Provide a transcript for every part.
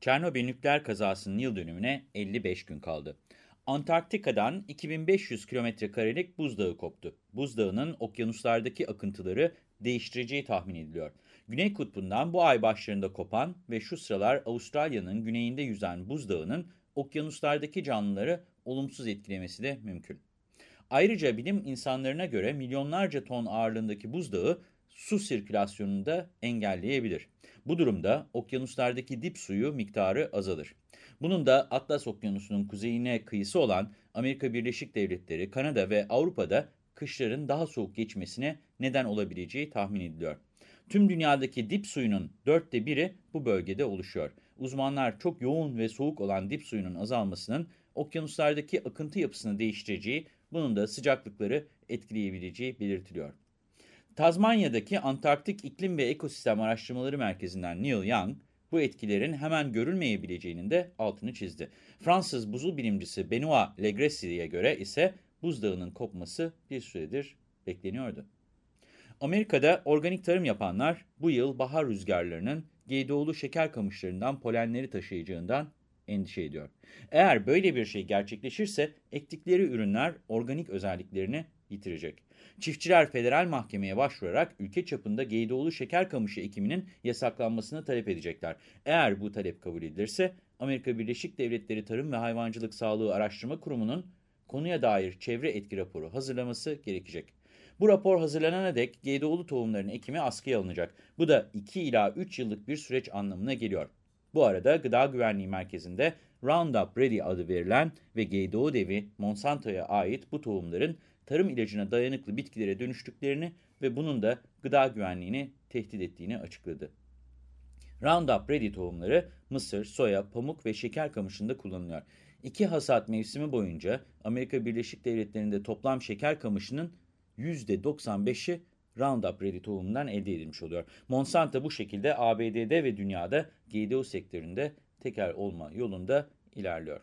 Çernobil nükleer kazasının yıl dönümüne 55 gün kaldı. Antarktika'dan 2500 kilometre karelik buzdağı koptu. Buzdağının okyanuslardaki akıntıları değiştireceği tahmin ediliyor. Güney kutbundan bu ay başlarında kopan ve şu sıralar Avustralya'nın güneyinde yüzen buzdağının okyanuslardaki canlıları olumsuz etkilemesi de mümkün. Ayrıca bilim insanlarına göre milyonlarca ton ağırlığındaki buzdağı su sirkülasyonunu da engelleyebilir. Bu durumda okyanuslardaki dip suyu miktarı azalır. Bunun da Atlas Okyanusu'nun kuzeyine kıyısı olan Amerika Birleşik Devletleri, Kanada ve Avrupa'da kışların daha soğuk geçmesine neden olabileceği tahmin ediliyor. Tüm dünyadaki dip suyunun dörtte biri bu bölgede oluşuyor. Uzmanlar çok yoğun ve soğuk olan dip suyunun azalmasının okyanuslardaki akıntı yapısını değiştireceği, bunun da sıcaklıkları etkileyebileceği belirtiliyor. Tazmanya'daki Antarktik İklim ve Ekosistem Araştırmaları Merkezi'nden Neil Young, bu etkilerin hemen görülmeyebileceğinin de altını çizdi. Fransız buzul bilimcisi Benoit Legressi'ye göre ise buzdağının kopması bir süredir bekleniyordu. Amerika'da organik tarım yapanlar bu yıl bahar rüzgarlarının Geydoğlu şeker kamışlarından polenleri taşıyacağından endişe ediyor. Eğer böyle bir şey gerçekleşirse ektikleri ürünler organik özelliklerini yitirecek. Çiftçiler federal mahkemeye başvurarak ülke çapında Geydoğlu şeker kamışı ekiminin yasaklanmasını talep edecekler. Eğer bu talep kabul edilirse Amerika Birleşik Devletleri Tarım ve Hayvancılık Sağlığı Araştırma Kurumu'nun konuya dair çevre etki raporu hazırlaması gerekecek. Bu rapor hazırlanana dek Geydoğlu tohumlarının ekimi askıya alınacak. Bu da 2 ila 3 yıllık bir süreç anlamına geliyor. Bu arada Gıda Güvenliği Merkezi'nde Roundup Ready adı verilen ve Geydoğu devi Monsanto'ya ait bu tohumların tarım ilacına dayanıklı bitkilere dönüştüklerini ve bunun da gıda güvenliğini tehdit ettiğini açıkladı. Roundup Ready tohumları mısır, soya, pamuk ve şeker kamışında kullanılıyor. İki hasat mevsimi boyunca Amerika Birleşik Devletleri'nde toplam şeker kamışının %95'i Roundup Ready tohumundan elde edilmiş oluyor. Monsanto bu şekilde ABD'de ve dünyada GDO sektöründe tekel olma yolunda ilerliyor.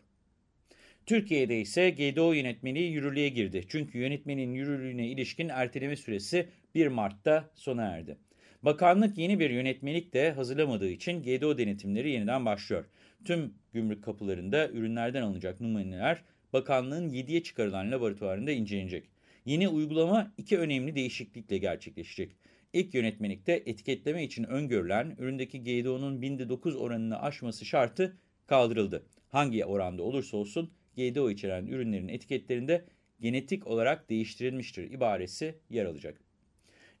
Türkiye'de ise GDO yönetmeliği yürürlüğe girdi. Çünkü yönetmenin yürürlüğüne ilişkin erteleme süresi 1 Mart'ta sona erdi. Bakanlık yeni bir yönetmelik de hazırlamadığı için GDO denetimleri yeniden başlıyor. Tüm gümrük kapılarında ürünlerden alınacak numuneler bakanlığın 7'ye çıkarılan laboratuvarında incelenecek. Yeni uygulama iki önemli değişiklikle gerçekleşecek. İlk yönetmelikte etiketleme için öngörülen üründeki GDO'nun binde 9 oranını aşması şartı kaldırıldı. Hangi oranda olursa olsun GDO içeren ürünlerin etiketlerinde genetik olarak değiştirilmiştir ibaresi yer alacak.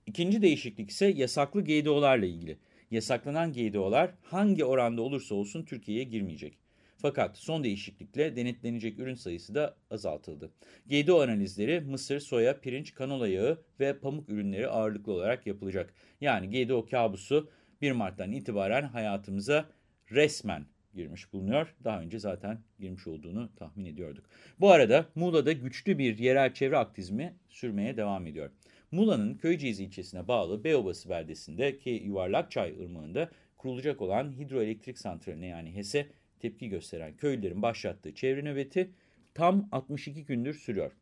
İkinci değişiklik ise yasaklı GDO'larla ilgili. Yasaklanan GDO'lar hangi oranda olursa olsun Türkiye'ye girmeyecek. Fakat son değişiklikle denetlenecek ürün sayısı da azaltıldı. GDO analizleri mısır, soya, pirinç, kanola yağı ve pamuk ürünleri ağırlıklı olarak yapılacak. Yani GDO kabusu 1 Mart'tan itibaren hayatımıza resmen girmiş bulunuyor. Daha önce zaten girmiş olduğunu tahmin ediyorduk. Bu arada Muğla'da güçlü bir yerel çevre aktivizmi sürmeye devam ediyor. Muğla'nın Köyceğiz ilçesine bağlı Beyobası beldesindeki Yuvarlakçay Irmağı'nda kurulacak olan hidroelektrik santraline yani HES'e tepki gösteren köylülerin başlattığı çevre nöbeti tam 62 gündür sürüyor.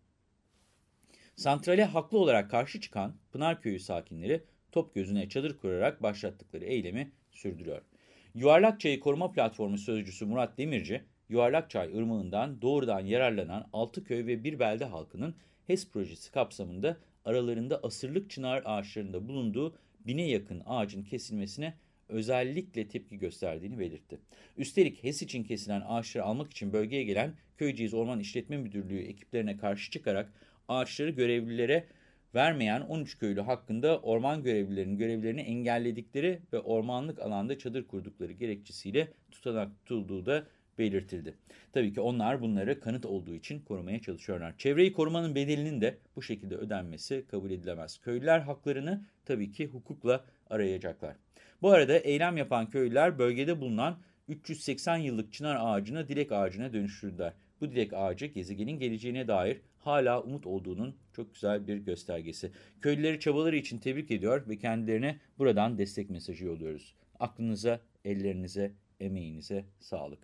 Santrale haklı olarak karşı çıkan Pınarköy'ü sakinleri top gözüne çadır kurarak başlattıkları eylemi sürdürüyor. Yuvarlakçay'ı Koruma Platformu Sözcüsü Murat Demirci, Yuvarlakçay Irmağı'ndan doğrudan yararlanan 6 köy ve bir belde halkının HES projesi kapsamında aralarında asırlık çınar ağaçlarında bulunduğu bine yakın ağacın kesilmesine özellikle tepki gösterdiğini belirtti. Üstelik HES için kesilen ağaçları almak için bölgeye gelen Köyceğiz Orman İşletme Müdürlüğü ekiplerine karşı çıkarak ağaçları görevlilere vermeyen 13 köylü hakkında orman görevlilerinin görevlerini engelledikleri ve ormanlık alanda çadır kurdukları gerekçesiyle tutanak tutulduğu da belirtildi. Tabii ki onlar bunları kanıt olduğu için korumaya çalışıyorlar. Çevreyi korumanın bedelinin de bu şekilde ödenmesi kabul edilemez. Köylüler haklarını tabii ki hukukla arayacaklar. Bu arada eylem yapan köylüler bölgede bulunan 380 yıllık çınar ağacını dilek ağacına dönüştürdüler. Bu dilek ağacı gezegenin geleceğine dair hala umut olduğunun çok güzel bir göstergesi. Köylüleri çabaları için tebrik ediyor ve kendilerine buradan destek mesajı yolluyoruz. Aklınıza, ellerinize, emeğinize sağlık.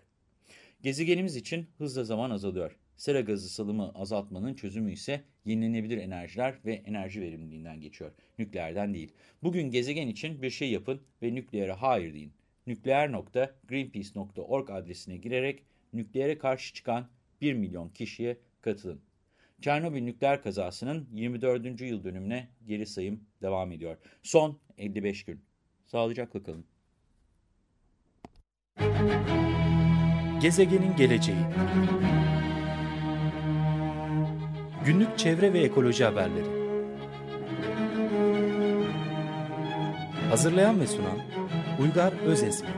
Gezegenimiz için hızla zaman azalıyor. Sera gazı salımı azaltmanın çözümü ise yenilenebilir enerjiler ve enerji verimliliğinden geçiyor. Nükleerden değil. Bugün gezegen için bir şey yapın ve nükleere hayır deyin. Nükleer.greenpeace.org adresine girerek nükleere karşı çıkan 1 milyon kişiye katılın. Çernobil nükleer kazasının 24. yıl dönümüne geri sayım devam ediyor. Son 55 gün. Sağlıcakla kalın. Gezegenin geleceği Günlük çevre ve ekoloji haberleri Hazırlayan ve sunan Uygar Özesmi